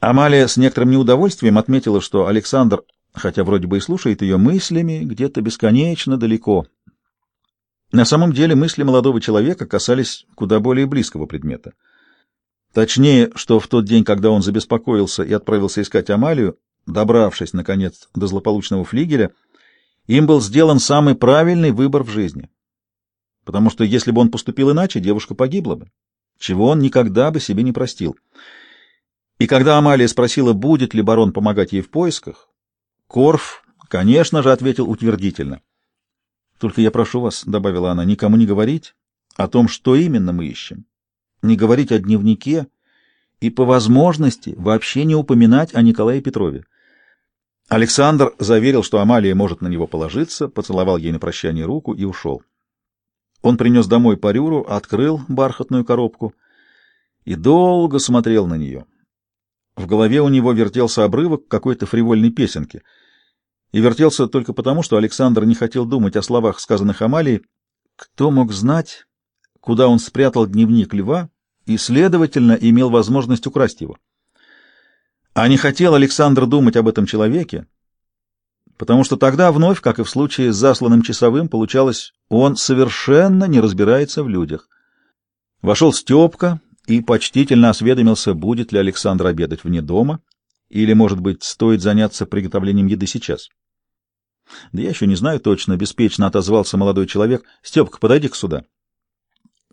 Амалия с некоторым неудовольствием отметила, что Александр, хотя вроде бы и слушает ее мыслями, где-то бесконечно далеко. На самом деле мысли молодого человека касались куда более близкого предмета. Точнее, что в тот день, когда он забеспокоился и отправился искать Амалию, добравшись, наконец, до злополучного флигеля, им был сделан самый правильный выбор в жизни. Потому что если бы он поступил иначе, девушка погибла бы, чего он никогда бы себе не простил. И когда Амалия спросила, будет ли барон помогать ей в поисках, Корф, конечно же, ответил утвердительно. «Только я прошу вас», — добавила она, — «никому не говорить о том, что именно мы ищем, не говорить о дневнике и, по возможности, вообще не упоминать о Николае Петрове». Александр заверил, что Амалия может на него положиться, поцеловал ей на прощание руку и ушел. Он принес домой парюру, открыл бархатную коробку и долго смотрел на нее. В голове у него вертелся обрывок какой-то фривольной песенки. И вертелся только потому, что Александр не хотел думать о словах, сказанных Амалией. Кто мог знать, куда он спрятал дневник льва и, следовательно, имел возможность украсть его? А не хотел Александр думать об этом человеке, потому что тогда вновь, как и в случае с засланным часовым, получалось, он совершенно не разбирается в людях. Вошел Степка, и почтительно осведомился, будет ли Александр обедать вне дома, или, может быть, стоит заняться приготовлением еды сейчас. Да я еще не знаю точно, беспечно отозвался молодой человек. Степка, подойди-ка сюда.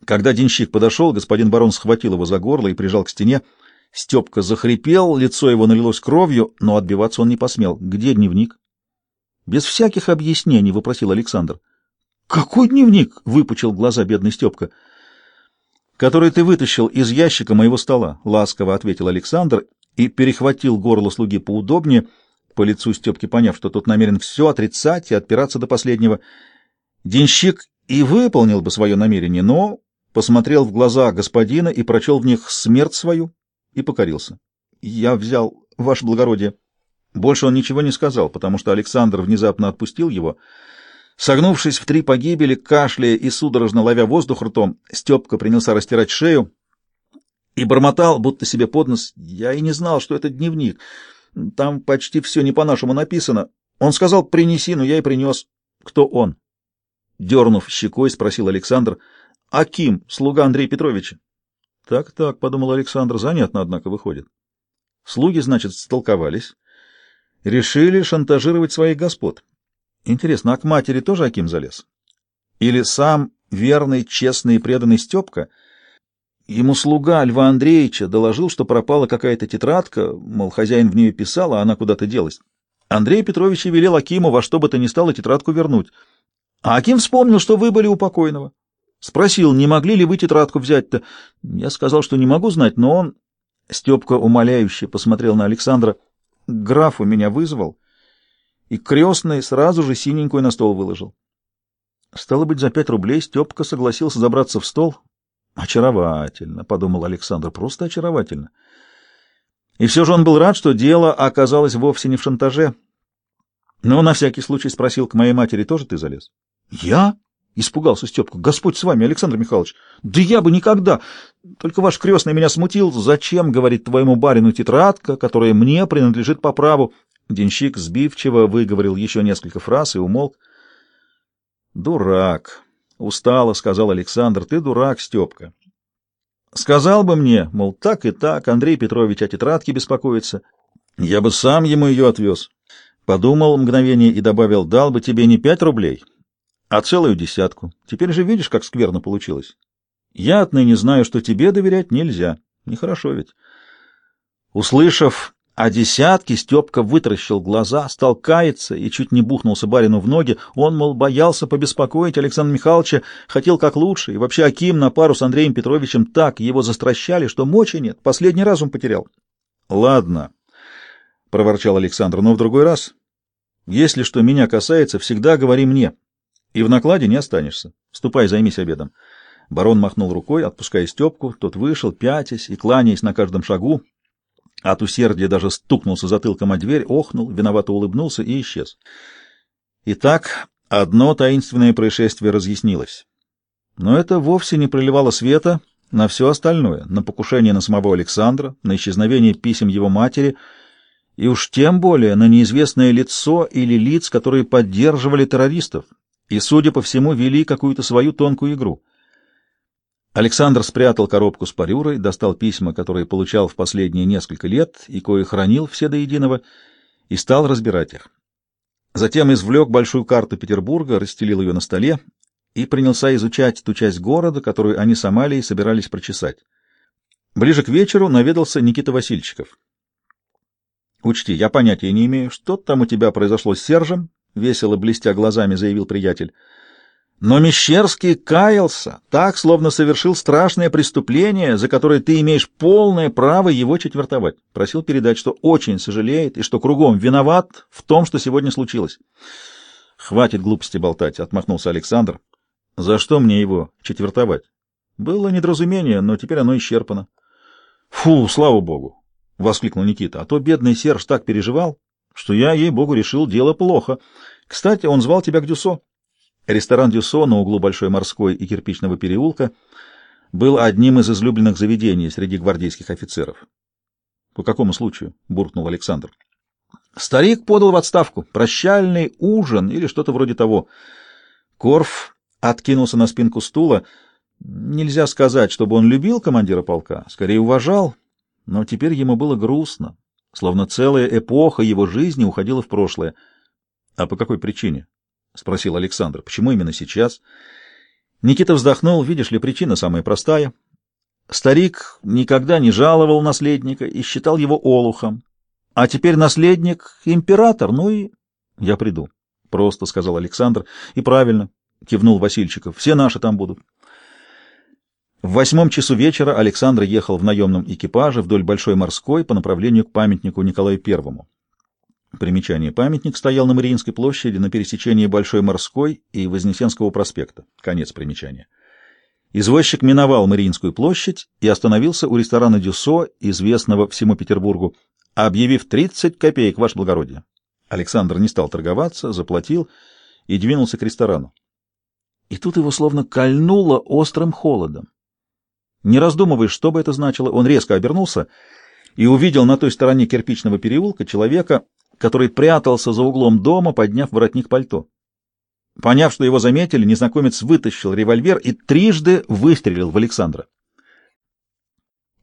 Когда денщик подошел, господин барон схватил его за горло и прижал к стене. Степка захрипел, лицо его налилось кровью, но отбиваться он не посмел. Где дневник? Без всяких объяснений вопросил Александр. Какой дневник? выпучил глаза бедный Степка который ты вытащил из ящика моего стола, — ласково ответил Александр и перехватил горло слуги поудобнее, по лицу Степки поняв, что тот намерен все отрицать и отпираться до последнего. Денщик и выполнил бы свое намерение, но посмотрел в глаза господина и прочел в них смерть свою и покорился. «Я взял, ваше благородие». Больше он ничего не сказал, потому что Александр внезапно отпустил его — Согнувшись в три погибели, кашляя и судорожно ловя воздух ртом, Степка принялся растирать шею и бормотал, будто себе под нос. Я и не знал, что это дневник. Там почти все не по-нашему написано. Он сказал, принеси, но я и принес. Кто он? Дернув щекой, спросил Александр. Аким, слуга Андрея Петровича. Так-так, подумал Александр, занятно, однако, выходит. Слуги, значит, столковались. Решили шантажировать своих господ. Интересно, а к матери тоже Аким залез? Или сам верный, честный и преданный Степка? Ему слуга Льва Андреевича доложил, что пропала какая-то тетрадка, мол, хозяин в нее писал, а она куда-то делась. Андрей Петрович и велел Акиму во что бы то ни стало тетрадку вернуть. А Аким вспомнил, что вы были у покойного. Спросил, не могли ли вы тетрадку взять-то. Я сказал, что не могу знать, но он... Степка умоляюще посмотрел на Александра. Граф у меня вызвал и крестный сразу же синенькую на стол выложил. Стало быть, за пять рублей Степка согласился забраться в стол. Очаровательно, — подумал Александр, — просто очаровательно. И все же он был рад, что дело оказалось вовсе не в шантаже. Но на всякий случай спросил, к моей матери тоже ты залез? — Я? — испугался Степка. — Господь с вами, Александр Михайлович. — Да я бы никогда. Только ваш крестный меня смутил. Зачем, — говорит, — твоему барину тетрадка, которая мне принадлежит по праву, Денщик сбивчиво выговорил еще несколько фраз и умолк. «Дурак!» — устало сказал Александр. «Ты дурак, Степка!» «Сказал бы мне, мол, так и так, Андрей Петрович о тетрадке беспокоится. Я бы сам ему ее отвез». Подумал мгновение и добавил, «Дал бы тебе не пять рублей, а целую десятку. Теперь же видишь, как скверно получилось. Я отныне знаю, что тебе доверять нельзя. Нехорошо ведь». Услышав а десятки Степка вытаращил глаза, стал каяться и чуть не бухнулся барину в ноги. Он, мол, боялся побеспокоить Александра Михайловича, хотел как лучше, и вообще Аким на пару с Андреем Петровичем так его застращали, что мочи нет, последний раз он потерял. — Ладно, — проворчал Александр, — но в другой раз. Если что меня касается, всегда говори мне, и в накладе не останешься. Ступай, займись обедом. Барон махнул рукой, отпуская Степку, тот вышел, пятясь и кланяясь на каждом шагу, от усердия даже стукнулся затылком о дверь, охнул, виновато улыбнулся и исчез. Итак, одно таинственное происшествие разъяснилось. Но это вовсе не проливало света на все остальное, на покушение на самого Александра, на исчезновение писем его матери и уж тем более на неизвестное лицо или лиц, которые поддерживали террористов и, судя по всему, вели какую-то свою тонкую игру. Александр спрятал коробку с парюрой, достал письма, которые получал в последние несколько лет и кое хранил все до единого, и стал разбирать их. Затем извлек большую карту Петербурга, расстелил ее на столе и принялся изучать ту часть города, которую они с Амалией собирались прочесать. Ближе к вечеру наведался Никита Васильчиков. «Учти, я понятия не имею, что там у тебя произошло с Сержем», — весело блестя глазами заявил приятель. «Но Мещерский каялся, так, словно совершил страшное преступление, за которое ты имеешь полное право его четвертовать. Просил передать, что очень сожалеет и что кругом виноват в том, что сегодня случилось». «Хватит глупости болтать», — отмахнулся Александр. За что мне его четвертовать? Было недоразумение, но теперь оно исчерпано. Фу, слава богу! — воскликнул Никита. А то бедный Серж так переживал, что я, ей-богу, решил дело плохо. Кстати, он звал тебя к Дюсо. Ресторан Дюсо на углу Большой морской и Кирпичного переулка был одним из излюбленных заведений среди гвардейских офицеров. — По какому случаю? — буркнул Александр. Старик подал в отставку. Прощальный ужин или что-то вроде того. Корф откинулся на спинку стула. Нельзя сказать, чтобы он любил командира полка, скорее уважал, но теперь ему было грустно, словно целая эпоха его жизни уходила в прошлое. — А по какой причине? — спросил Александр. — Почему именно сейчас? Никита вздохнул. Видишь ли, причина самая простая. Старик никогда не жаловал наследника и считал его олухом. А теперь наследник — император, ну и... — Я приду, — просто сказал Александр. — И правильно. — кивнул Васильчиков. — Все наши там будут. В восьмом часу вечера Александр ехал в наемном экипаже вдоль Большой морской по направлению к памятнику Николаю Первому. Примечание. Памятник стоял на Мариинской площади на пересечении Большой морской и Вознесенского проспекта. Конец примечания. Извозчик миновал Мариинскую площадь и остановился у ресторана «Дюсо», известного всему Петербургу, объявив 30 копеек, ваше благородие. Александр не стал торговаться, заплатил и двинулся к ресторану и тут его словно кольнуло острым холодом. Не раздумывая, что бы это значило, он резко обернулся и увидел на той стороне кирпичного переулка человека, который прятался за углом дома, подняв воротник пальто. Поняв, что его заметили, незнакомец вытащил револьвер и трижды выстрелил в Александра.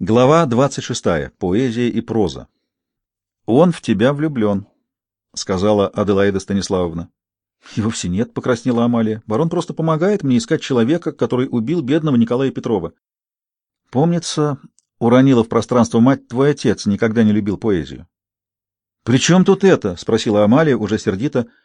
Глава 26. Поэзия и проза. «Он в тебя влюблен», — сказала Аделаида Станиславовна. — И вовсе нет, — покраснела Амалия. — Барон просто помогает мне искать человека, который убил бедного Николая Петрова. — Помнится, — уронила в пространство мать, — твой отец никогда не любил поэзию. — При чем тут это? — спросила Амалия уже сердито. —